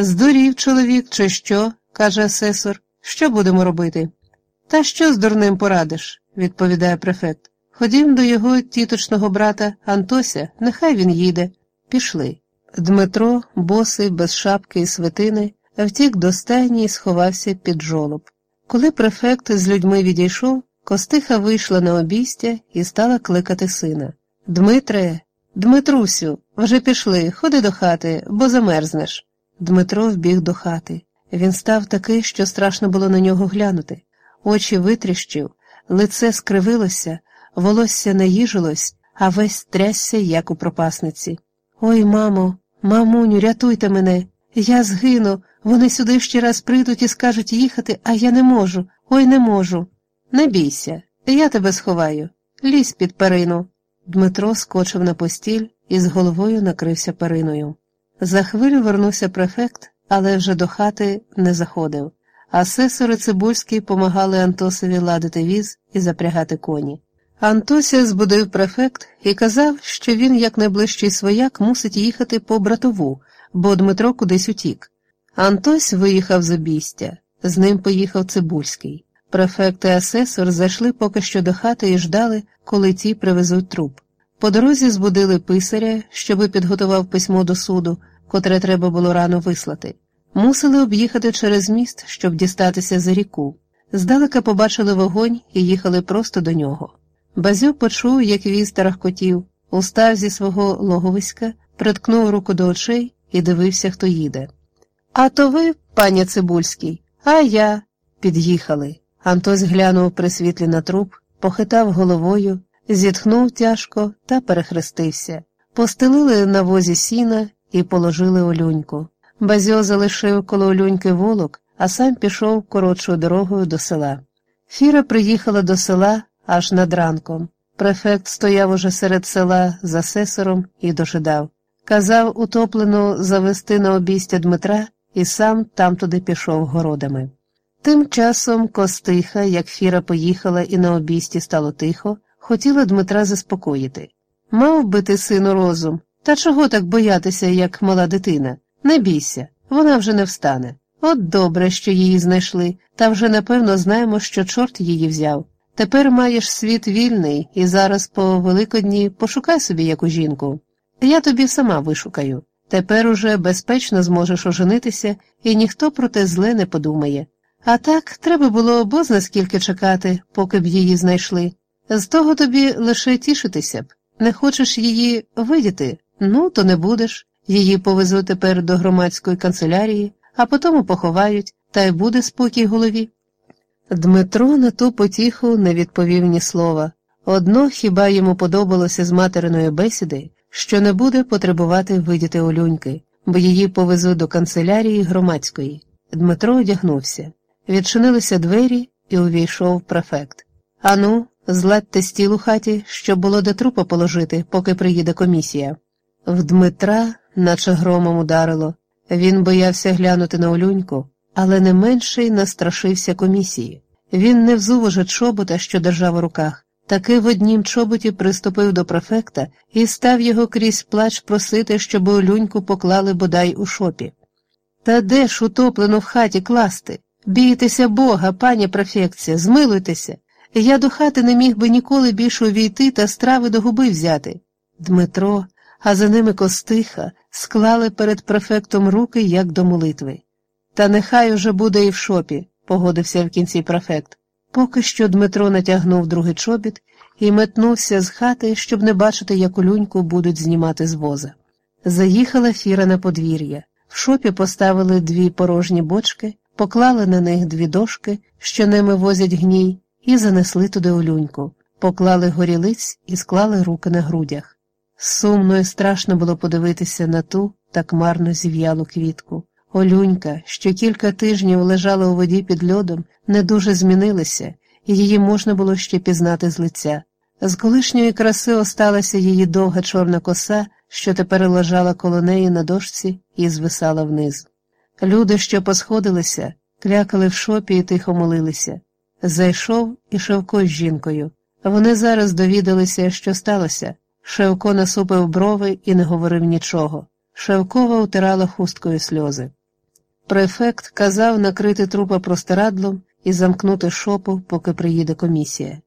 Здурів чоловік, чи що? каже асесор. Що будемо робити? Та що з дурним порадиш, відповідає префект. Ходім до його тіточного брата Антося, нехай він їде. Пішли. Дмитро, босий, без шапки і свитини, втік до стайні і сховався під жолоб. Коли префект з людьми відійшов, Костиха вийшла на обійстя і стала кликати сина. Дмитре, Дмитрусю, вже пішли, ходи до хати, бо замерзнеш. Дмитро вбіг до хати. Він став такий, що страшно було на нього глянути. Очі витріщив, лице скривилося, волосся наїжилось, а весь трясся, як у пропасниці. Ой, мамо, мамуню, рятуйте мене. Я згину, вони сюди ще раз прийдуть і скажуть їхати, а я не можу, ой не можу. Не бійся, я тебе сховаю. Лізь під перину. Дмитро скочив на постіль і з головою накрився периною. За хвилю вернувся префект, але вже до хати не заходив. Асесори Цибульський помагали Антосові ладити віз і запрягати коні. Антося збудив префект і казав, що він, як найближчий свояк, мусить їхати по братову, бо Дмитро кудись утік. Антось виїхав з обійстя, з ним поїхав Цибульський. Префект і асесор зайшли поки що до хати і ждали, коли ті привезуть труп. По дорозі збудили писаря, щоби підготував письмо до суду, котре треба було рано вислати. Мусили об'їхати через міст, щоб дістатися за ріку. Здалека побачили вогонь і їхали просто до нього. Базю почув, як віз тарахкотів, устав зі свого логовиська, приткнув руку до очей і дивився, хто їде. А то ви, пані Цибульський, а я. Під'їхали. Антось глянув при світлі на труп, похитав головою, зітхнув тяжко та перехрестився. Постелили на возі сіна і положили олюньку. Базьо залишив коло олюньки волок, а сам пішов коротшою дорогою до села. Фіра приїхала до села аж над ранком. Префект стояв уже серед села за сесором і дожидав. Казав утоплено завести на обійстя Дмитра і сам там туди пішов городами. Тим часом Костиха, як Фіра поїхала і на обійсті стало тихо, хотіла Дмитра заспокоїти. Мав би ти, сину, розум, та чого так боятися, як мала дитина? Не бійся, вона вже не встане. От добре, що її знайшли, та вже напевно знаємо, що чорт її взяв. Тепер маєш світ вільний і зараз по Великодні пошукай собі яку жінку. Я тобі сама вишукаю. Тепер уже безпечно зможеш оженитися, і ніхто про те зле не подумає. А так треба було бозна скільки чекати, поки б її знайшли. З того тобі лише тішитися б. Не хочеш її видіти, ну, то не будеш. Її повезу тепер до громадської канцелярії, а потім поховають, та й буде спокій голові. Дмитро на ту потіху не відповів ні слова. Одно хіба йому подобалося з материної бесіди, що не буде потребувати видіти олюньки, бо її повезуть до канцелярії громадської. Дмитро одягнувся. Відчинилися двері і увійшов префект. Ану, зладьте стіл у хаті, щоб було де трупа положити, поки приїде комісія. В Дмитра, наче громом ударило, він боявся глянути на Олюньку, але не менший настрашився комісії. Він не взув уже чобота, що держав у руках, таки в однім чоботі приступив до префекта і став його крізь плач просити, щоб Олюньку поклали бодай у шопі. Та де ж утоплено в хаті класти? Бійтеся Бога, пані префекція, змилуйтеся. Я до хати не міг би ніколи більше увійти та страви до губи взяти. Дмитро, а за ними костиха, склали перед префектом руки, як до молитви. Та нехай уже буде і в шопі, погодився в кінці префект. Поки що Дмитро натягнув другий чобіт і метнувся з хати, щоб не бачити, як улюньку будуть знімати з воза. Заїхала фіра на подвір'я. В шопі поставили дві порожні бочки, поклали на них дві дошки, що ними возять гній, і занесли туди олюньку, поклали горілиць і склали руки на грудях. Сумно і страшно було подивитися на ту так марно зів'ялу квітку. Олюнька, що кілька тижнів лежала у воді під льодом, не дуже змінилася, і її можна було ще пізнати з лиця. З колишньої краси осталася її довга чорна коса, що тепер лежала коло неї на дошці і звисала вниз. Люди, що посходилися, клякали в шопі і тихо молилися. Зайшов і Шевко з жінкою. Вони зараз довідалися, що сталося. Шевко насупив брови і не говорив нічого. Шевкова утирала хусткою сльози. Префект казав накрити трупа простирадлом і замкнути шопу, поки приїде комісія.